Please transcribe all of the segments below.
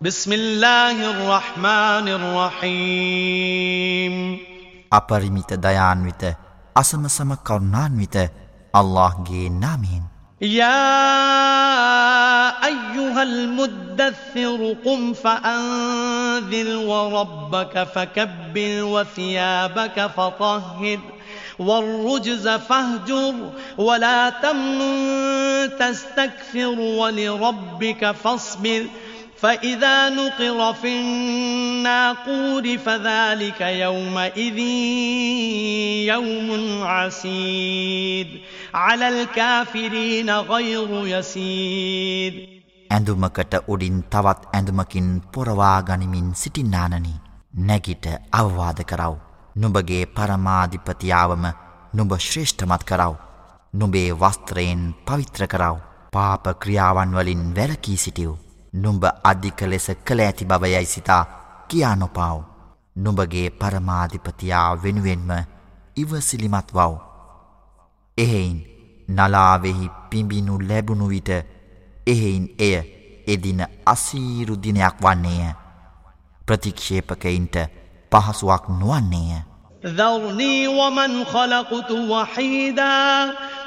بسم الله الرحمن الرحيم. أبرميت ديان ويت أسم سم كرنان ويت الله جي نامين يا أيها المدثر قم فأنذر وربك فكبر وثيابك فطهر والرجز فاهجر ولا تمن تستكثر ولربك فاصبر فإذا نقر في الناقور فذلك يومئذ يوم عسير على الكافرين غير يسير ඇඳුමකට උඩින් තවත් ඇඳුමකින් පොරවා ගනිමින් සිටින්නානනි නැගිට අවවාද කරව. නුඹගේ පරමාධිපතියාවම නුඹ ශ්‍රේෂ්ඨමත් කරව. නුබේ වස්ත්‍රයෙන් පවිත්‍ර කරව. පාප ක්‍රියාවන් වලින් වැලකී සිටියව්. නුඹ අධික ලෙස කළ ඇති බවයයි සිතා කියා නොපාව්. නුඹගේ පරමාධිපතියා වෙනුවෙන්ම ඉවසිලිමත් වව්. එහෙයින් නලාවෙහි පිඹිනු ලැබුණු විට එහෙයින් එය එදින අසීරුදිනයක් වන්නේය. ප්‍රතික්ෂේපකයින්ට පහසුවක් නොවන්නේය. ذرني ومن خلقت وحيدا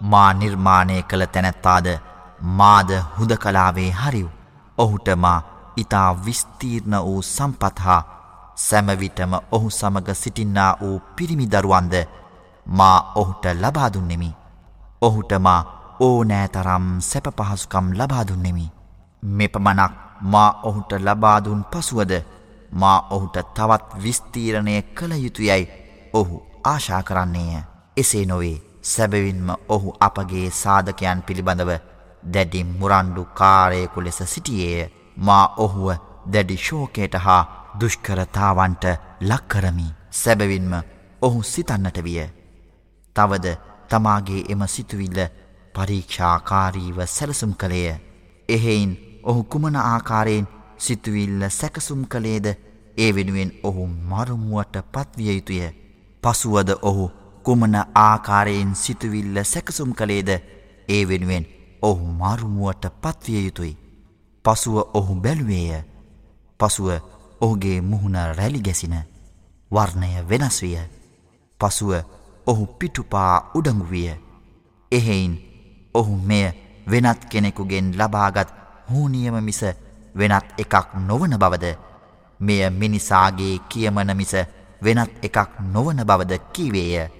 මා නිර්මාණය කළ තැනැත්තාද මාද හුද කලාවේ හරිව්. ඔහුට මා ඉතා විස්තීර්ණ වූ සම්පත් හා සැමවිටම ඔහු සමග සිටින්නා වූ පිරිමිදරුවන්ද මා ඔහුට ලබාදුන්නෙමි. ඔහුට මා ඕනෑතරම් සැප පහසුකම් ලබාදුන්නෙමි. මෙපමනක් මා ඔහුට ලබාදුන් පසුවද මා ඔහුට තවත් විස්තීරණය කළ යුතුයයි ඔහු ආශා කරන්නේය. එසේ නොවේ සැබවින්ම ඔහු අපගේ සාධකයන් පිළිබඳව දැඩි මුරණ්ඩු කාරයෙකු ලෙස සිටියේය මා ඔහුව දැඩි ශෝකයට හා දුෂ්කරතාවන්ට ලක්කරමි සැබවින්ම ඔහු සිතන්නට විය. තවද තමාගේ එම සිතුවිල්ල පරීක්ෂාකාරීව සැලසුම් කළේය. එහෙයින් ඔහු කුමන ආකාරයෙන් සිතුවිල්ල සැකසුම් කළේද ඒ වෙනුවෙන් ඔහු මරුමුවට පත්විය යුතුය. පසුවද ඔහු කුමන ආකාරයෙන් සිතුවිල්ල සැකසුම් කළේද ඒ වෙනුවෙන් ඔහු මරුමුවට පත්විය යුතුයි. පසුව ඔහු බැලුවේය. පසුව ඔහුගේ මුහුණ රැලි ගැසින වර්ණය වෙනස් විය. පසුව ඔහු පිටුපා උඩඟුවිය. එහෙයින් ඔහු මෙය වෙනත් කෙනෙකුගෙන් ලබාගත් හූනියම මිස වෙනත් එකක් නොවන බවද මෙය මිනිසාගේ කියමන මිස වෙනත් එකක් නොවන බවද කිවේය.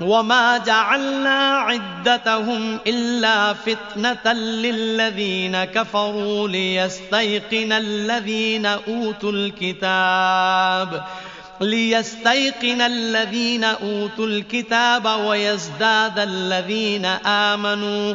وما جعلنا عدتهم إلا فتنة للذين كفروا ليستيقن الذين أوتوا الكتاب ليستيقن الذين أوتوا الكتاب ويزداد الذين آمنوا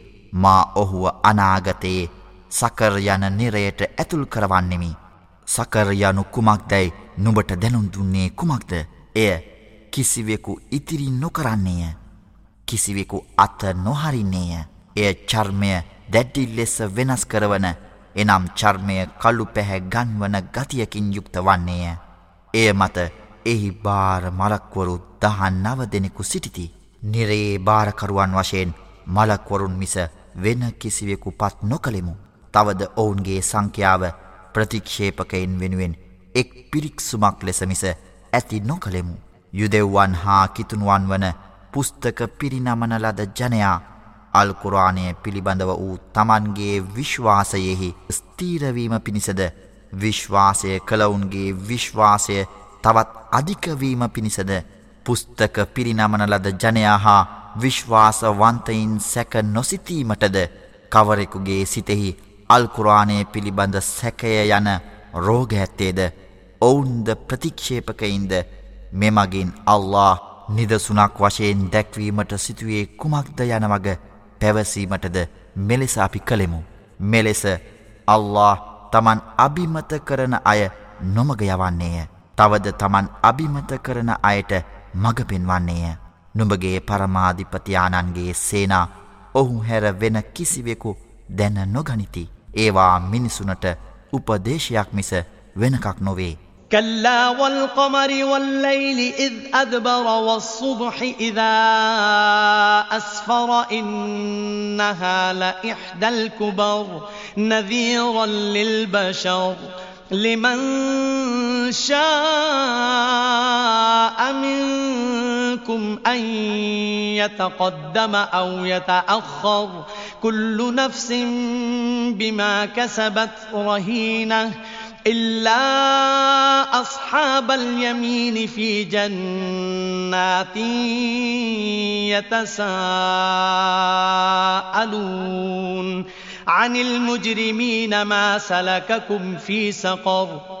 මා ඔහුව අනාගතයේ සකර් යන නිරයට ඇතුල් කරවන්නෙමි. සකර් යනු කුමක්දැයි නුඹට දැනුම් දුන්නේ කුමක්ද? එය කිසිවෙකු ඉතිරි නොකරන්නේය. කිසිවෙකු අත නොහරින්නේය. එය චර්මය දැඩ්ඩි ලෙස වෙනස් කරවන එනම් චර්මය කළු පැහැ ගන්වන ගතියකින් යුක්ත වන්නේය. එය මත එහි බාර මලක්වරු දහන් නව දෙනෙකු සිටිති. නිරයේ භාරකරුවන් වශයෙන් මලක්වරුන් මිස වෙන කිසිවෙකු පත් නොකළෙමු. තවද ඔවුන්ගේ සංඛ්‍යාව ප්‍රතික්ෂේපකයින් වෙනුවෙන් එක් පිරික්සුමක් ලෙස මිස ඇති නොකළෙමු. යුදෙව්වන් හා කිතුනුවන් වන පුස්තක පිරිනමන ලද ජනයා අල්කුරාණය පිළිබඳව වූ තමන්ගේ විශ්වාසයෙහි ස්තීරවීම පිණිසද විශ්වාසය කළවුන්ගේ විශ්වාසය තවත් අධිකවීම පිණිසද පුස්තක පිරිනමන ලද ජනයා හා විශ්වාසවන්තයින් සැක නොසිතීමටද කවරෙකුගේ සිතෙහි අල්කුරාණය පිළිබඳ සැකය යන රෝග ඇත්තේද ඔවුන්ද ප්‍රතික්ෂේපකයින්ද මෙමගින් අල්له නිදසුනක් වශයෙන් දැක්වීමට සිතුවේ කුමක්ද යන වග පැවසීමටද මෙලෙස අපි කළෙමු. මෙලෙස අල්له තමන් අභිමත කරන අය නොමග යවන්නේය. තවද තමන් අභිමත කරන අයට මඟ පෙන්වන්නේය. නුඹගේ පරමාධිපතියානන්ගේ සේනා ඔහු හැර වෙන කිසිවෙකු දැන නොගනිති. ඒවා මිනිසුනට උපදේශයක් මිස වෙනකක් නොවේ. كلا والقمر والليل إذ أدبر والصبح إذا أسفر إنها لإحدى الكبر نذيرا للبشر لمن شاء أن يتقدم أو يتأخر. كل نفس بما كسبت رهينة. إلا أصحاب اليمين في جنات يتساءلون. عن المجرمين ما سلككم في سقر.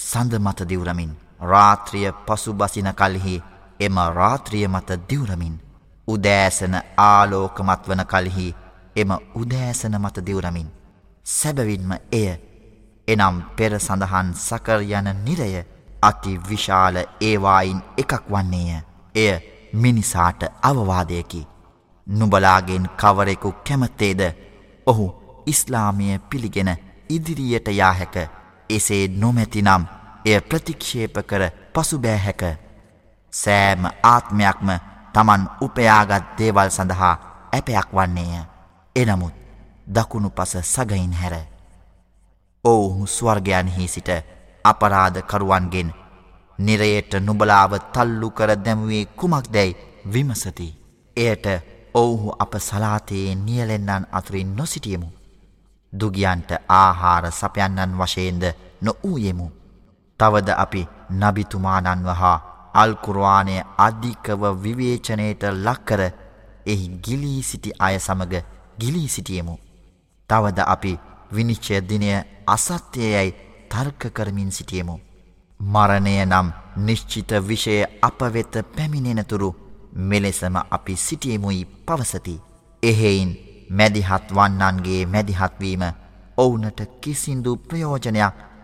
සඳ මත දිවරමින් රාත්‍රිය පසු බසින කල්හි එම රාත්‍රිය මත දිවරමින් උදෑසන ආලෝකමත් වන කල්හි එම උදෑසන මත දිවරමින්. සැබවින්ම එය එනම් පෙර සඳහන් සකර යන නිරය අති විශාල ඒවායින් එකක් වන්නේය. එය මිනිසාට අවවාදයකි. නුබලාගෙන් කවරෙකු කැමත්තේද? ඔහු ඉස්ලාමය පිළිගෙන ඉදිරියට යා හැක. එසේ නොමැතිනම් එය ප්‍රතික්ෂේප කර පසුබෑහැක සෑම ආත්මයක්ම තමන් උපයාගත් දේවල් සඳහා ඇපයක් වන්නේය එනමුත් දකුණු පස සගයින් හැර ඔවුහු ස්වර්ගයන්හි සිට අපරාධකරුවන්ගෙන් නිරයට නුබලාව තල්ලු කර දැමුවේ කුමක් දැයි විමසති. එයට ඔවුහු අප සලාතයේ නියලෙන්නන් අතුරින් නොසිටියමු. දුගියන්ට ආහාර සපයන්නන් වශයෙන්ද නොවූයෙමු. තවද අපි නබිතුමානන්ව හා අල්කුරවානය අධිකව විවේචනයට ලක්කර එහි ගිලී සිටි අය සමග ගිලී සිටියමු. තවද අපි විනිශ්චය දිනය අසත්‍යයයි තර්ක කරමින් සිටියමු. මරණය නම් නිශ්චිත විෂය අප වෙත පැමිණෙනතුරු මෙලෙසම අපි සිටියමුයි පවසති. එහෙයින් මැදිහත් වන්නන්ගේ මැදිහත්වීම ඔවුනට කිසිදු ප්‍රයෝජනයක්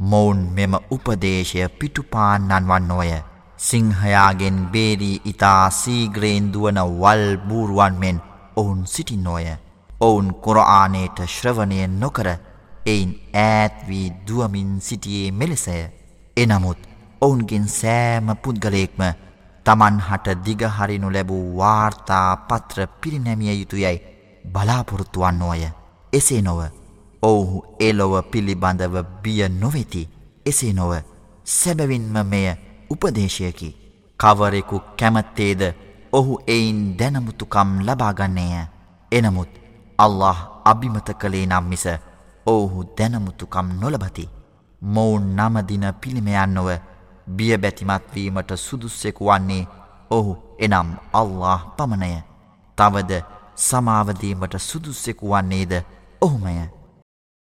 මොවුන් මෙම උපදේශය පිටුපාන්නන් වන්නෝය සිංහයාගෙන් බේරී ඉතා සීග්‍රයෙන් දුවන වල් බූරුවන් මෙන් ඔවුන් සිටින්නෝය ඔවුන් කොරආනයට ශ්‍රවණය නොකර එයින් ඈත් වී දුවමින් සිටියේ මෙලෙසය. එනමුත් ඔවුන්ගෙන් සෑම පුද්ගලයෙක්ම තමන් හට දිගහරිනු ලැබූ වාර්තා පත්‍ර පිරිනැමිය යුතුයැයි බලාපොරොත්තුවන්නෝය එසේ නොව ඔවුහු එලොව පිළිබඳව බිය නොවෙති. එසේ නොව සැබවින්ම මෙය උපදේශයකි. කවරෙකු කැමත්තේද ඔහු එයින් දැනමුතුකම් ලබාගන්නේය එනමුත් අල්له අභිමත කළේ නම් මිස ඔවුහු දැනමුතුකම් නොලබති. මොවුන් නමදින පිළිමයන් නොව බියබැතිමත්වීමට සුදුස්සෙකු වන්නේ ඔහු එනම් අල්له පමණය. තවද සමාවදීමට සුදුස්සෙකු වන්නේද ඔහුමය.